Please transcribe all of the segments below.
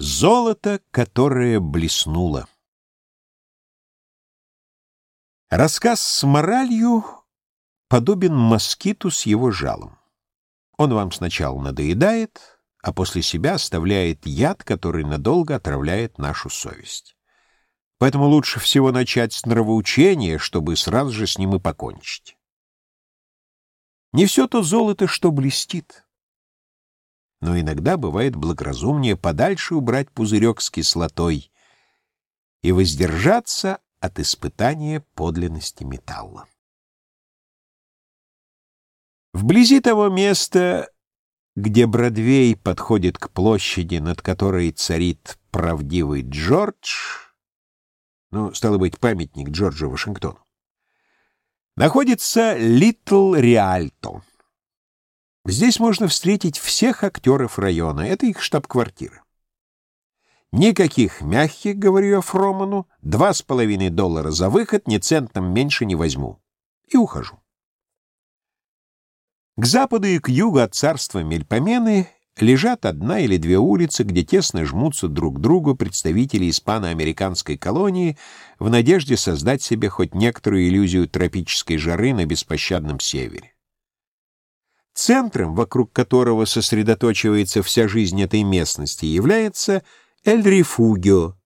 Золото, которое блеснуло. Рассказ с моралью подобен москиту с его жалом. Он вам сначала надоедает, а после себя оставляет яд, который надолго отравляет нашу совесть. Поэтому лучше всего начать с нравоучения, чтобы сразу же с ним и покончить. Не все то золото, что блестит но иногда бывает благоразумнее подальше убрать пузырек с кислотой и воздержаться от испытания подлинности металла. Вблизи того места, где Бродвей подходит к площади, над которой царит правдивый Джордж, ну, стало быть, памятник Джорджу Вашингтону, находится Литл Риальто. Здесь можно встретить всех актеров района. Это их штаб-квартира. Никаких мягких, говорю я Фроману, два с половиной доллара за выход, ни центом меньше не возьму. И ухожу. К западу и к югу от царства Мельпомены лежат одна или две улицы, где тесно жмутся друг к другу представители испано-американской колонии в надежде создать себе хоть некоторую иллюзию тропической жары на беспощадном севере. Центром, вокруг которого сосредоточивается вся жизнь этой местности, является Эль Рифугио,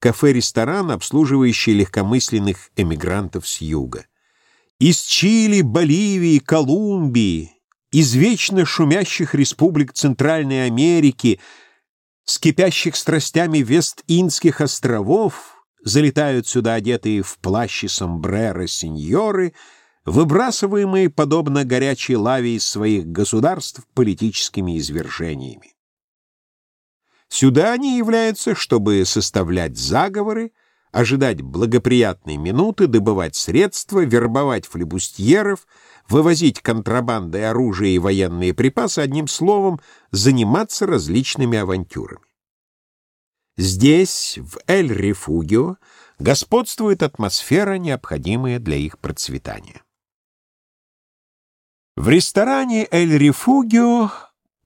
кафе-ресторан, обслуживающий легкомысленных эмигрантов с юга. Из Чили, Боливии, Колумбии, из вечно шумящих республик Центральной Америки, с кипящих страстями Вест-Индских островов залетают сюда одетые в плащи сомбреро сеньоры — выбрасываемые, подобно горячей лаве из своих государств, политическими извержениями. Сюда они являются, чтобы составлять заговоры, ожидать благоприятной минуты, добывать средства, вербовать флебустьеров, вывозить контрабандой оружие и военные припасы, одним словом, заниматься различными авантюрами. Здесь, в Эль-Рефугио, господствует атмосфера, необходимая для их процветания. В ресторане «Эль Рефугио»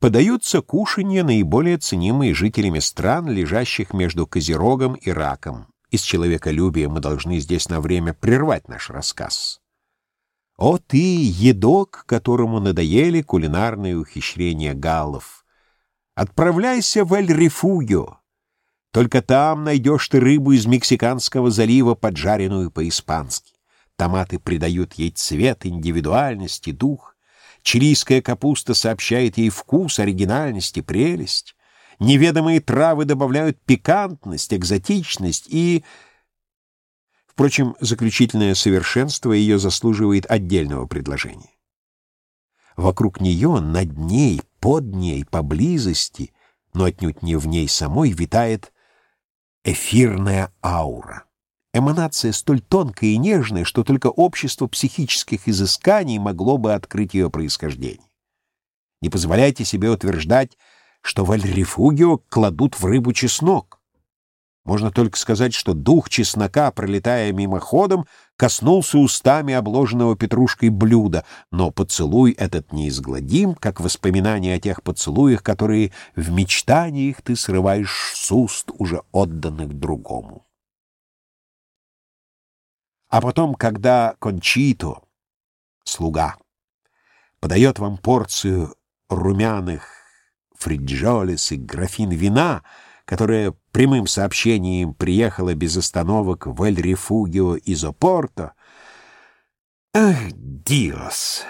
подаются кушанья, наиболее ценимые жителями стран, лежащих между Козерогом и Раком. Из человеколюбия мы должны здесь на время прервать наш рассказ. О ты, едок, которому надоели кулинарные ухищрения галлов! Отправляйся в Эль-Рефугио. Только там найдешь ты рыбу из Мексиканского залива, поджаренную по-испански. Томаты придают ей цвет, индивидуальность и дух. Чилийская капуста сообщает ей вкус, оригинальность и прелесть. Неведомые травы добавляют пикантность, экзотичность и... Впрочем, заключительное совершенство ее заслуживает отдельного предложения. Вокруг нее, над ней, под ней, поблизости, но отнюдь не в ней самой, витает эфирная аура. Эманация столь тонкая и нежная, что только общество психических изысканий могло бы открыть ее происхождение. Не позволяйте себе утверждать, что в Альрифугио кладут в рыбу чеснок. Можно только сказать, что дух чеснока, пролетая мимоходом, коснулся устами обложенного петрушкой блюда, но поцелуй этот неизгладим, как воспоминание о тех поцелуях, которые в мечтаниях ты срываешь с уст, уже отданных другому. А потом, когда Кончито, слуга, подает вам порцию румяных фриджолес и графин вина, которая прямым сообщением приехала без остановок в Эль-Рефугио из Опорто, ах, диос!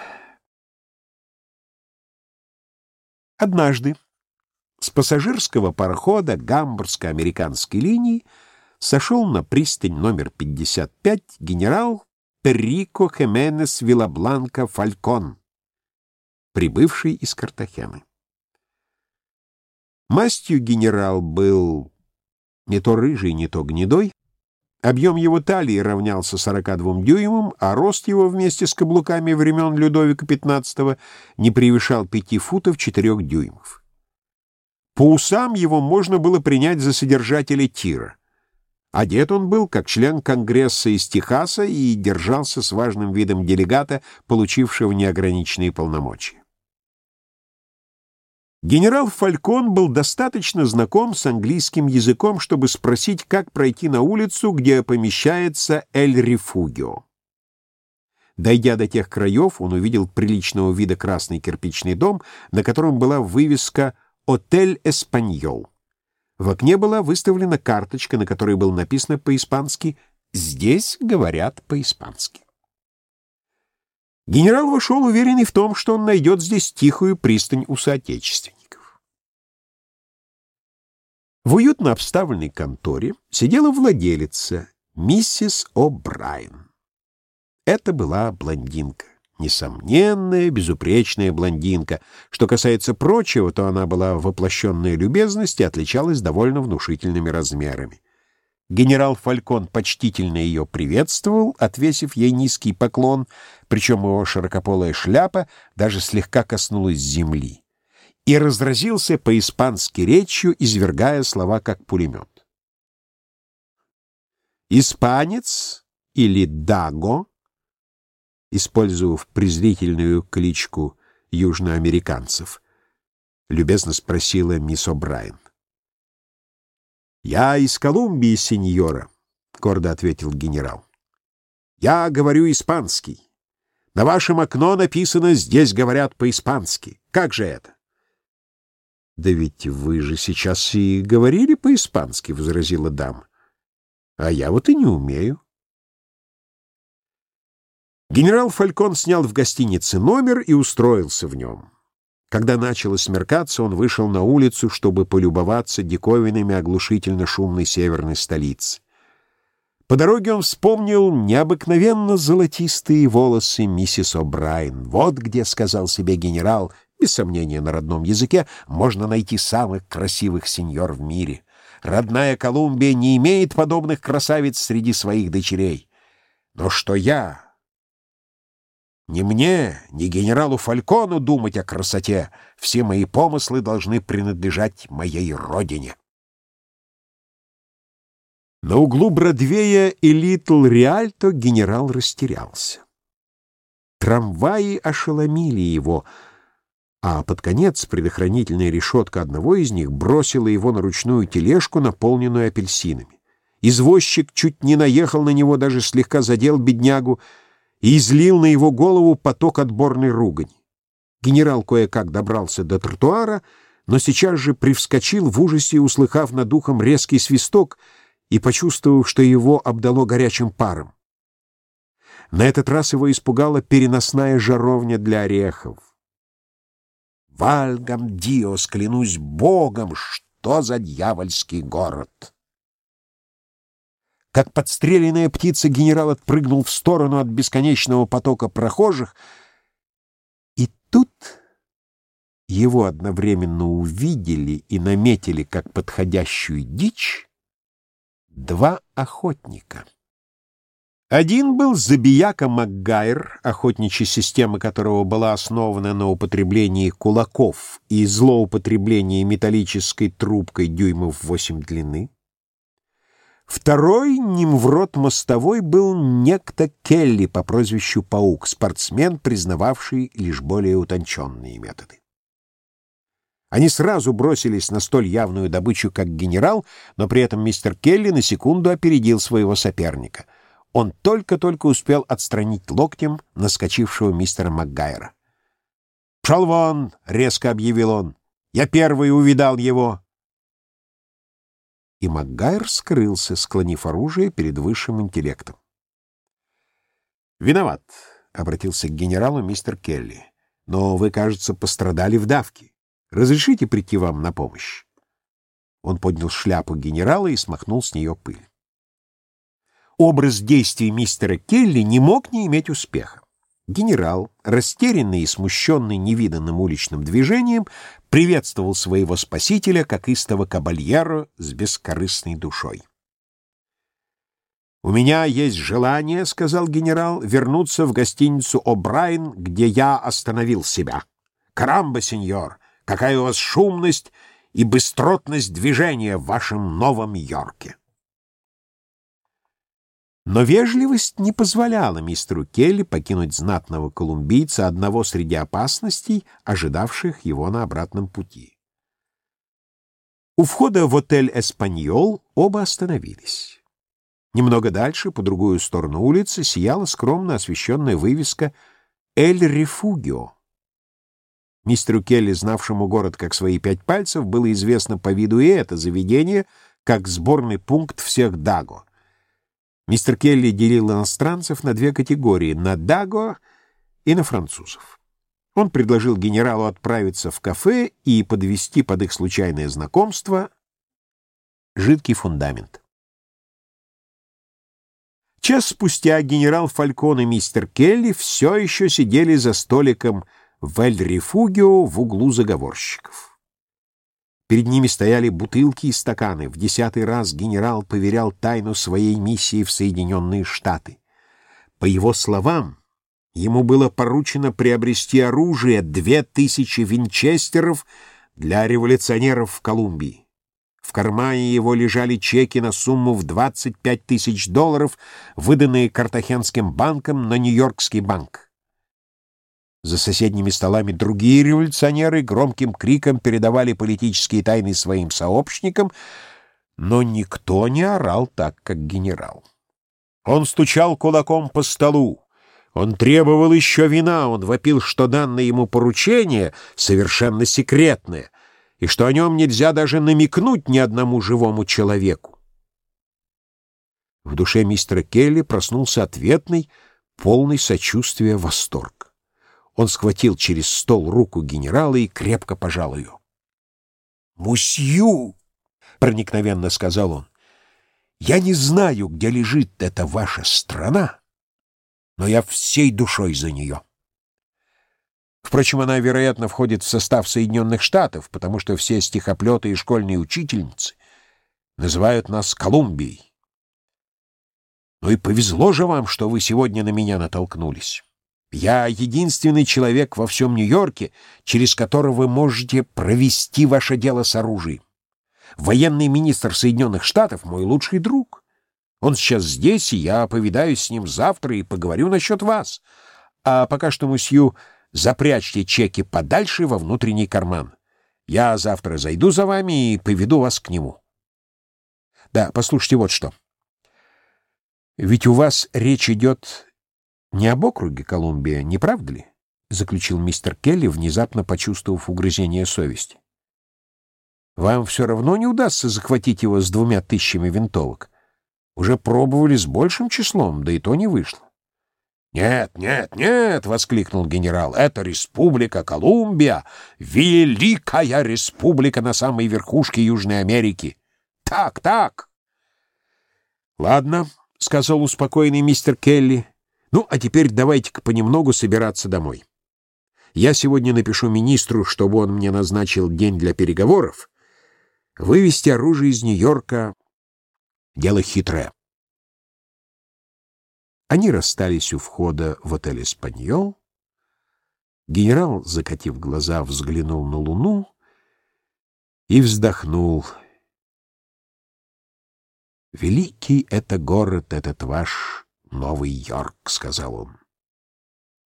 Однажды с пассажирского парохода гамбургско-американской линии сошел на пристань номер 55 генерал Перрико Хеменес Вилабланка Фалькон, прибывший из Картахены. Мастью генерал был не то рыжий, не то гнедой, Объем его талии равнялся 42 дюймам, а рост его вместе с каблуками времен Людовика XV не превышал 5 футов 4 дюймов. По усам его можно было принять за содержателя тира. Одет он был как член Конгресса из Техаса и держался с важным видом делегата, получившего неограниченные полномочия. Генерал Фалькон был достаточно знаком с английским языком, чтобы спросить, как пройти на улицу, где помещается Эль-Рифугио. Дойдя до тех краев, он увидел приличного вида красный кирпичный дом, на котором была вывеска «Отель Эспаньол». В окне была выставлена карточка, на которой было написано по-испански «Здесь говорят по-испански». Генерал вошел уверенный в том, что он найдет здесь тихую пристань у соотечественников. В уютно обставленной конторе сидела владелица, миссис О'Брайен. Это была блондинка. Несомненная, безупречная блондинка. Что касается прочего, то она была воплощенная любезность и отличалась довольно внушительными размерами. Генерал Фалькон почтительно ее приветствовал, отвесив ей низкий поклон, причем его широкополая шляпа даже слегка коснулась земли, и разразился по-испански речью, извергая слова как пулемет. «Испанец или Даго?» Использовав презрительную кличку южноамериканцев, любезно спросила мисс О'Брайен. «Я из Колумбии, сеньора», — гордо ответил генерал. «Я говорю испанский. На вашем окно написано «Здесь говорят по-испански». Как же это?» «Да ведь вы же сейчас и говорили по-испански», — возразила дама. «А я вот и не умею». Генерал Фалькон снял в гостинице номер и устроился в нем. Когда начало смеркаться, он вышел на улицу, чтобы полюбоваться диковинами оглушительно шумной северной столицы. По дороге он вспомнил необыкновенно золотистые волосы миссис О'Брайен. Вот где, сказал себе генерал, без сомнения на родном языке, можно найти самых красивых сеньор в мире. Родная Колумбия не имеет подобных красавиц среди своих дочерей. Но что я, ни мне, ни генералу Фалькону думать о красоте. Все мои помыслы должны принадлежать моей родине. На углу Бродвея и Литл Риальто генерал растерялся. Трамваи ошеломили его, а под конец предохранительная решетка одного из них бросила его на ручную тележку, наполненную апельсинами. Извозчик чуть не наехал на него, даже слегка задел беднягу, и излил на его голову поток отборной ругани. Генерал кое-как добрался до тротуара, но сейчас же привскочил в ужасе, услыхав над ухом резкий свисток и почувствовав, что его обдало горячим паром. На этот раз его испугала переносная жаровня для орехов. «Вальгам Диос, клянусь Богом, что за дьявольский город!» Как подстреленная птица, генерал отпрыгнул в сторону от бесконечного потока прохожих, и тут его одновременно увидели и наметили как подходящую дичь два охотника. Один был Забияка Макгайр, охотничья система которого была основана на употреблении кулаков и злоупотреблении металлической трубкой дюймов восемь длины. Второй Нимврод мостовой был некто Келли по прозвищу Паук, спортсмен, признававший лишь более утонченные методы. Они сразу бросились на столь явную добычу, как генерал, но при этом мистер Келли на секунду опередил своего соперника. Он только-только успел отстранить локтем наскочившего мистера Макгайра. «Пшел вон!» — резко объявил он. «Я первый увидал его!» И Макгайр скрылся, склонив оружие перед высшим интеллектом. «Виноват», — обратился к генералу мистер Келли. «Но вы, кажется, пострадали в давке. Разрешите прийти вам на помощь?» Он поднял шляпу генерала и смахнул с нее пыль. Образ действий мистера Келли не мог не иметь успеха. Генерал, растерянный и смущенный невиданным уличным движением, приветствовал своего спасителя, как истого кабальеро с бескорыстной душой. «У меня есть желание, — сказал генерал, — вернуться в гостиницу «О'Брайен», где я остановил себя. Карамба, сеньор, какая у вас шумность и быстротность движения в вашем Новом Йорке!» Но вежливость не позволяла мистеру Келли покинуть знатного колумбийца одного среди опасностей, ожидавших его на обратном пути. У входа в отель «Эспаньол» оба остановились. Немного дальше, по другую сторону улицы, сияла скромно освещенная вывеска «Эль Рефугио». Мистеру Келли, знавшему город как свои пять пальцев, было известно по виду и это заведение, как сборный пункт всех Даго — Мистер Келли делил иностранцев на две категории — на Даго и на французов. Он предложил генералу отправиться в кафе и подвести под их случайное знакомство жидкий фундамент. Час спустя генерал Фалькон и мистер Келли все еще сидели за столиком в Эль-Рефугио в углу заговорщиков. Перед ними стояли бутылки и стаканы. В десятый раз генерал поверял тайну своей миссии в Соединенные Штаты. По его словам, ему было поручено приобрести оружие две тысячи винчестеров для революционеров в Колумбии. В кармане его лежали чеки на сумму в 25 тысяч долларов, выданные Картахенским банком на Нью-Йоркский банк. За соседними столами другие революционеры громким криком передавали политические тайны своим сообщникам, но никто не орал так, как генерал. Он стучал кулаком по столу. Он требовал еще вина, он вопил, что данное ему поручение совершенно секретное, и что о нем нельзя даже намекнуть ни одному живому человеку. В душе мистера Келли проснулся ответный, полный сочувствия восторг. Он схватил через стол руку генерала и крепко пожал ее. «Мусью!» — проникновенно сказал он. «Я не знаю, где лежит эта ваша страна, но я всей душой за нее». Впрочем, она, вероятно, входит в состав Соединенных Штатов, потому что все стихоплеты и школьные учительницы называют нас Колумбией. Ну и повезло же вам, что вы сегодня на меня натолкнулись. Я единственный человек во всем Нью-Йорке, через которого вы можете провести ваше дело с оружием. Военный министр Соединенных Штатов — мой лучший друг. Он сейчас здесь, и я повидаюсь с ним завтра и поговорю насчет вас. А пока что, мусью, запрячьте чеки подальше во внутренний карман. Я завтра зайду за вами и поведу вас к нему. Да, послушайте вот что. Ведь у вас речь идет не об округе Колумбия, не правда ли? заключил мистер Келли, внезапно почувствовав угрызение совести. Вам все равно не удастся захватить его с двумя тысячами винтовок. Уже пробовали с большим числом, да и то не вышло. «Нет, нет, нет!» — воскликнул генерал. «Это республика Колумбия, великая республика на самой верхушке Южной Америки. Так, так!» «Ладно», — сказал успокоенный мистер Келли. Ну, а теперь давайте-ка понемногу собираться домой. Я сегодня напишу министру, чтобы он мне назначил день для переговоров. Вывести оружие из Нью-Йорка — дело хитрое. Они расстались у входа в отель «Испаньол». Генерал, закатив глаза, взглянул на луну и вздохнул. «Великий это город, этот ваш Новый Йорк», — сказал он.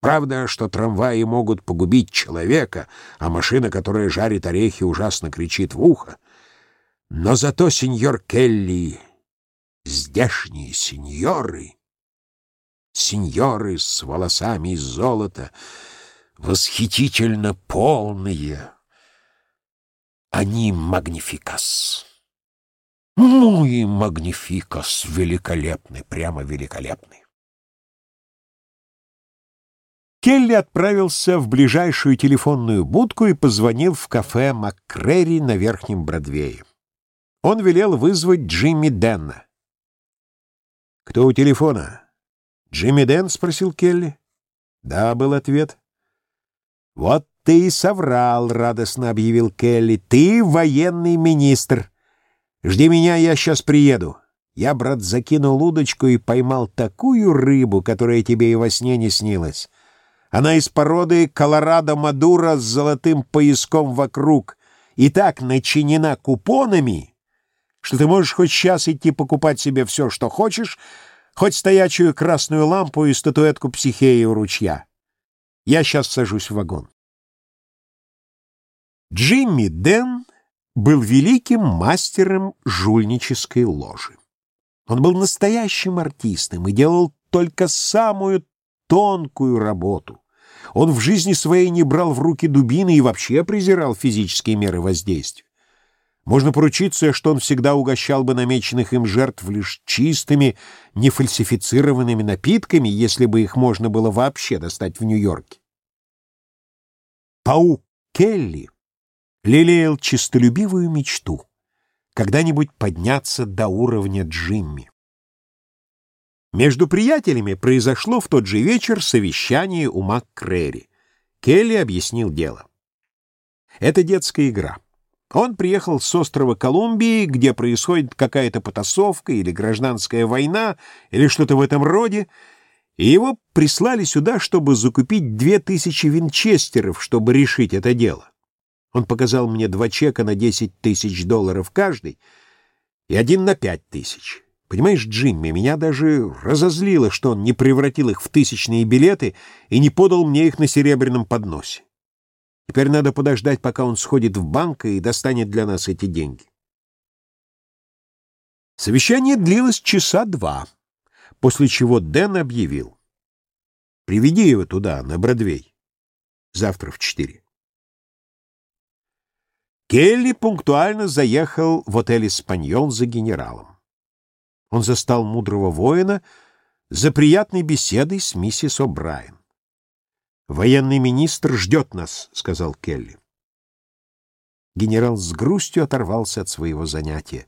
«Правда, что трамваи могут погубить человека, а машина, которая жарит орехи, ужасно кричит в ухо. Но зато сеньор Келли, здешние сеньоры, сеньоры с волосами из золота, восхитительно полные, они магнификас». Ну и магнификос великолепный, прямо великолепный. Келли отправился в ближайшую телефонную будку и позвонил в кафе МакКрери на Верхнем Бродвее. Он велел вызвать Джимми Денна. «Кто у телефона?» «Джимми Дэн?» — спросил Келли. «Да», — был ответ. «Вот ты и соврал», — радостно объявил Келли. «Ты военный министр». Жди меня, я сейчас приеду. Я, брат, закинул удочку и поймал такую рыбу, которая тебе и во сне не снилась. Она из породы Колорадо-Мадура с золотым пояском вокруг и так начинена купонами, что ты можешь хоть сейчас идти покупать себе все, что хочешь, Хоть стоячую красную лампу и статуэтку психеи у ручья. Я сейчас сажусь в вагон. Джимми Дэн был великим мастером жульнической ложи. Он был настоящим артистом и делал только самую тонкую работу. Он в жизни своей не брал в руки дубины и вообще презирал физические меры воздействия. Можно поручиться, что он всегда угощал бы намеченных им жертв лишь чистыми, нефальсифицированными напитками, если бы их можно было вообще достать в Нью-Йорке. Паук Келли лелеял чистолюбивую мечту — когда-нибудь подняться до уровня Джимми. Между приятелями произошло в тот же вечер совещание у МакКрэри. Келли объяснил дело. Это детская игра. Он приехал с острова Колумбии, где происходит какая-то потасовка или гражданская война, или что-то в этом роде, и его прислали сюда, чтобы закупить две тысячи винчестеров, чтобы решить это дело. Он показал мне два чека на десять тысяч долларов каждый и один на пять тысяч. Понимаешь, Джимми, меня даже разозлило, что он не превратил их в тысячные билеты и не подал мне их на серебряном подносе. Теперь надо подождать, пока он сходит в банк и достанет для нас эти деньги. Совещание длилось часа два, после чего Дэн объявил. «Приведи его туда, на Бродвей. Завтра в четыре». Келли пунктуально заехал в отель «Испаньол» за генералом. Он застал мудрого воина за приятной беседой с миссис О'Брайен. «Военный министр ждет нас», — сказал Келли. Генерал с грустью оторвался от своего занятия.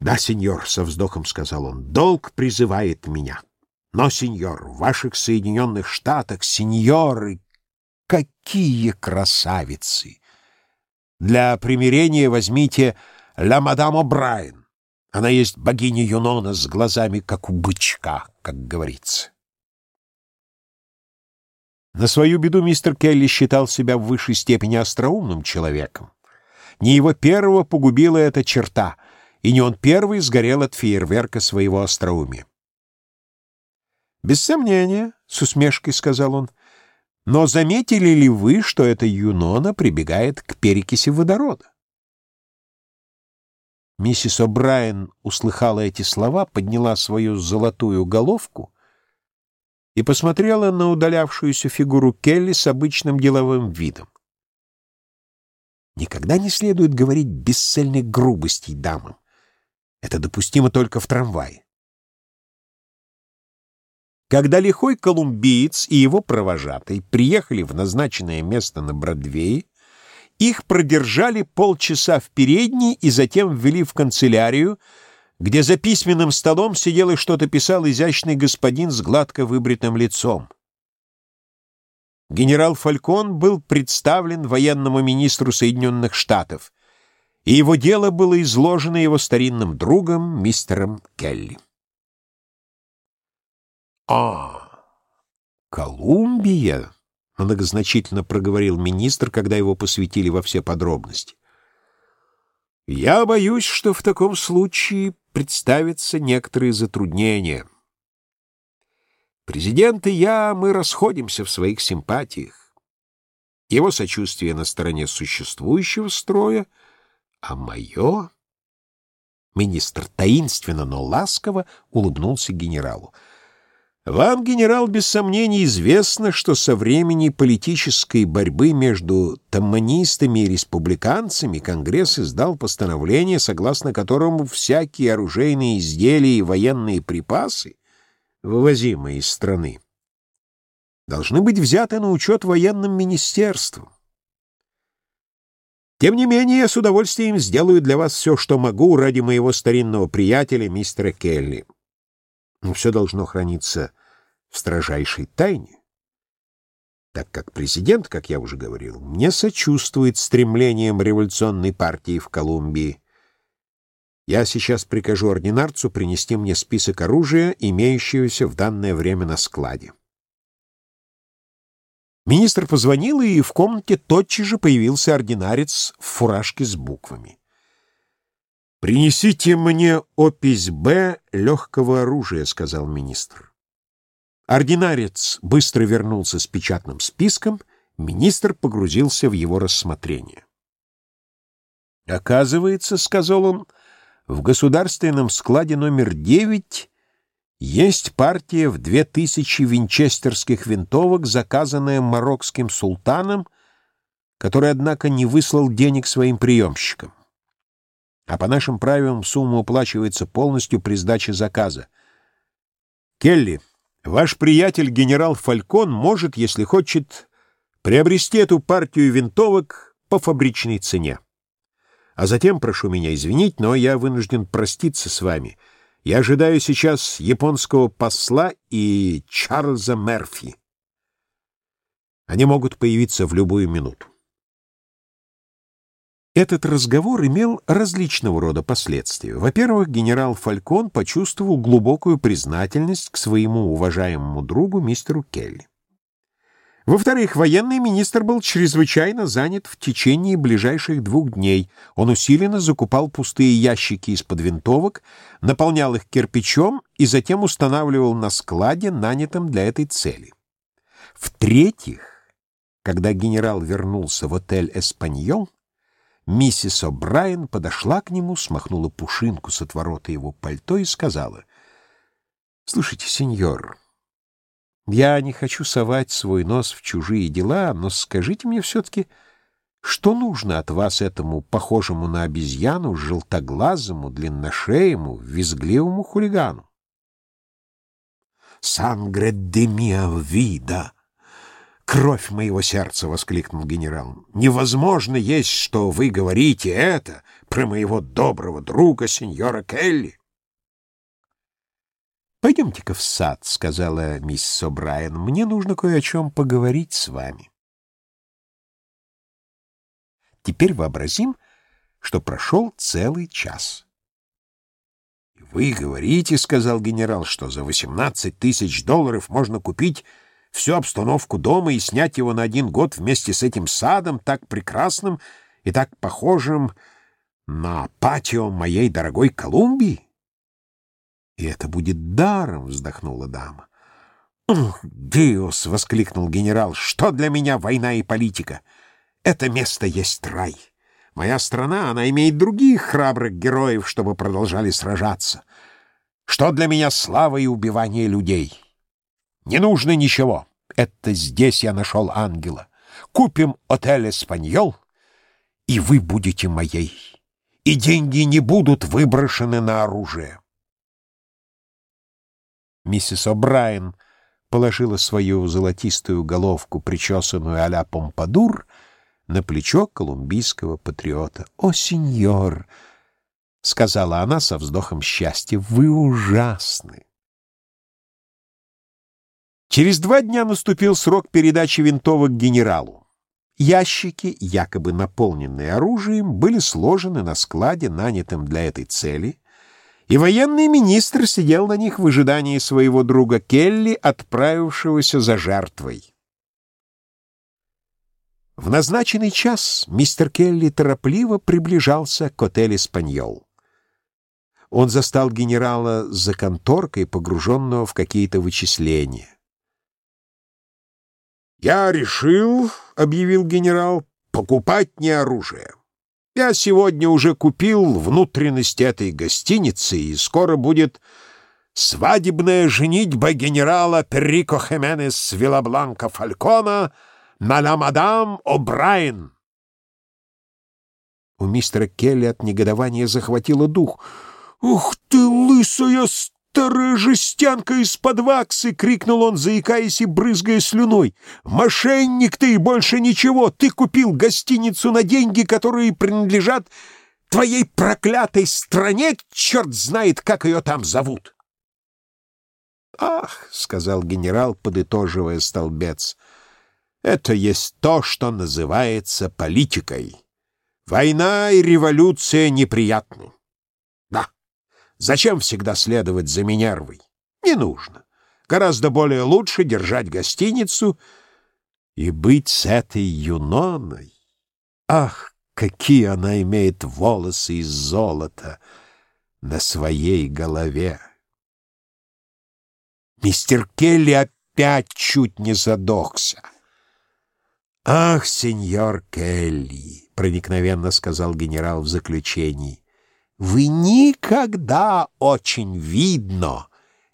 «Да, сеньор», — со вздохом сказал он, — «долг призывает меня. Но, сеньор, в ваших Соединенных Штатах сеньоры какие красавицы! Для примирения возьмите «Ла мадам О'Брайен». Она есть богиня Юнона с глазами, как у бычка, как говорится. На свою беду мистер Келли считал себя в высшей степени остроумным человеком. Не его первого погубила эта черта, и не он первый сгорел от фейерверка своего остроумия. «Без сомнения», — с усмешкой сказал он, — «но заметили ли вы, что эта Юнона прибегает к перекиси водорода?» Миссис О'Брайен услыхала эти слова, подняла свою золотую головку и посмотрела на удалявшуюся фигуру Келли с обычным деловым видом. Никогда не следует говорить бесцельных грубостей дамам. Это допустимо только в трамвае. Когда лихой колумбиец и его провожатый приехали в назначенное место на Бродвее, их продержали полчаса в передней и затем ввели в канцелярию, где за письменным столом сидел и что-то писал изящный господин с гладко выбритым лицом. Генерал Фалькон был представлен военному министру Соединенных Штатов, и его дело было изложено его старинным другом, мистером Келли. «А, Колумбия!» — многозначительно проговорил министр, когда его посвятили во все подробности. «Я боюсь, что в таком случае представятся некоторые затруднения. Президент и я, мы расходимся в своих симпатиях. Его сочувствие на стороне существующего строя, а мое... Министр таинственно, но ласково улыбнулся генералу. Вам, генерал, без сомнений известно, что со времени политической борьбы между тамманистами и республиканцами Конгресс издал постановление, согласно которому всякие оружейные изделия и военные припасы, вывозимые из страны, должны быть взяты на учет военным министерством. Тем не менее, я с удовольствием сделаю для вас все, что могу ради моего старинного приятеля, мистера Келли. Но все должно храниться в строжайшей тайне, так как президент, как я уже говорил, не сочувствует стремлениям революционной партии в Колумбии. Я сейчас прикажу ординарцу принести мне список оружия, имеющегося в данное время на складе. Министр позвонил, и в комнате тотчас же появился ординарец в фуражке с буквами. «Принесите мне опись Б легкого оружия», — сказал министр. Ординарец быстро вернулся с печатным списком, министр погрузился в его рассмотрение. «Оказывается, — сказал он, — в государственном складе номер девять есть партия в две тысячи винчестерских винтовок, заказанная марокским султаном, который, однако, не выслал денег своим приемщикам а по нашим правилам сумма уплачивается полностью при сдаче заказа. Келли, ваш приятель генерал Фалькон может, если хочет, приобрести эту партию винтовок по фабричной цене. А затем, прошу меня извинить, но я вынужден проститься с вами. Я ожидаю сейчас японского посла и Чарльза Мерфи. Они могут появиться в любую минуту. Этот разговор имел различного рода последствия. Во-первых, генерал Фалькон почувствовал глубокую признательность к своему уважаемому другу мистеру Келли. Во-вторых, военный министр был чрезвычайно занят в течение ближайших двух дней. Он усиленно закупал пустые ящики из-под винтовок, наполнял их кирпичом и затем устанавливал на складе, нанятом для этой цели. В-третьих, когда генерал вернулся в отель «Эспаньол», Миссис О'Брайен подошла к нему, смахнула пушинку с отворота его пальто и сказала, «Слушайте, сеньор, я не хочу совать свой нос в чужие дела, но скажите мне все-таки, что нужно от вас этому похожему на обезьяну, желтоглазому, длинношеему, визгливому хулигану?» «Сангре де миа вида!» «Кровь моего сердца!» — воскликнул генерал. «Невозможно есть, что вы говорите это про моего доброго друга, сеньора Келли!» «Пойдемте-ка в сад», — сказала мисс О'Брайен. «Мне нужно кое о чем поговорить с вами». Теперь вообразим, что прошел целый час. «Вы говорите, — сказал генерал, — что за восемнадцать тысяч долларов можно купить всю обстановку дома и снять его на один год вместе с этим садом, так прекрасным и так похожим на патио моей дорогой Колумбии? — И это будет даром, — вздохнула дама. — Ух, Диос! — воскликнул генерал. — Что для меня война и политика? Это место есть рай. Моя страна, она имеет других храбрых героев, чтобы продолжали сражаться. Что для меня слава и убивание людей? Не нужно ничего. Это здесь я нашел ангела. Купим отель «Эспаньол», и вы будете моей. И деньги не будут выброшены на оружие. Миссис О'Брайен положила свою золотистую головку, причесанную а-ля Помпадур, на плечо колумбийского патриота. «О, сеньор!» — сказала она со вздохом счастья. «Вы ужасны!» Через два дня наступил срок передачи винтовок генералу. Ящики, якобы наполненные оружием, были сложены на складе, нанятым для этой цели, и военный министр сидел на них в ожидании своего друга Келли, отправившегося за жертвой. В назначенный час мистер Келли торопливо приближался к отелю «Спаньол». Он застал генерала за конторкой, погруженного в какие-то вычисления. «Я решил, — объявил генерал, — покупать не оружие. Я сегодня уже купил внутренность этой гостиницы, и скоро будет свадебная женитьба генерала Перрико Хеменес Вилабланка Фалькона на ла мадам О'Брайен». У мистера Келли от негодования захватило дух. «Ух ты, лысая «Старая жестянка из-под ваксы!» — крикнул он, заикаясь и брызгая слюной. «Мошенник ты и больше ничего! Ты купил гостиницу на деньги, которые принадлежат твоей проклятой стране, черт знает, как ее там зовут!» «Ах!» — сказал генерал, подытоживая столбец. «Это есть то, что называется политикой. Война и революция неприятны. Зачем всегда следовать за Минервой? Не нужно. Гораздо более лучше держать гостиницу и быть с этой Юноной. Ах, какие она имеет волосы из золота на своей голове. Мистер Келли опять чуть не задохся. «Ах, сеньор Келли!» — проникновенно сказал генерал в заключении. «Вы никогда очень видно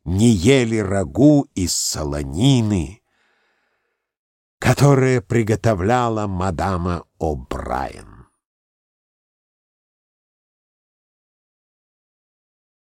не ели рагу из солонины, которое приготовляла мадама О'Брайен».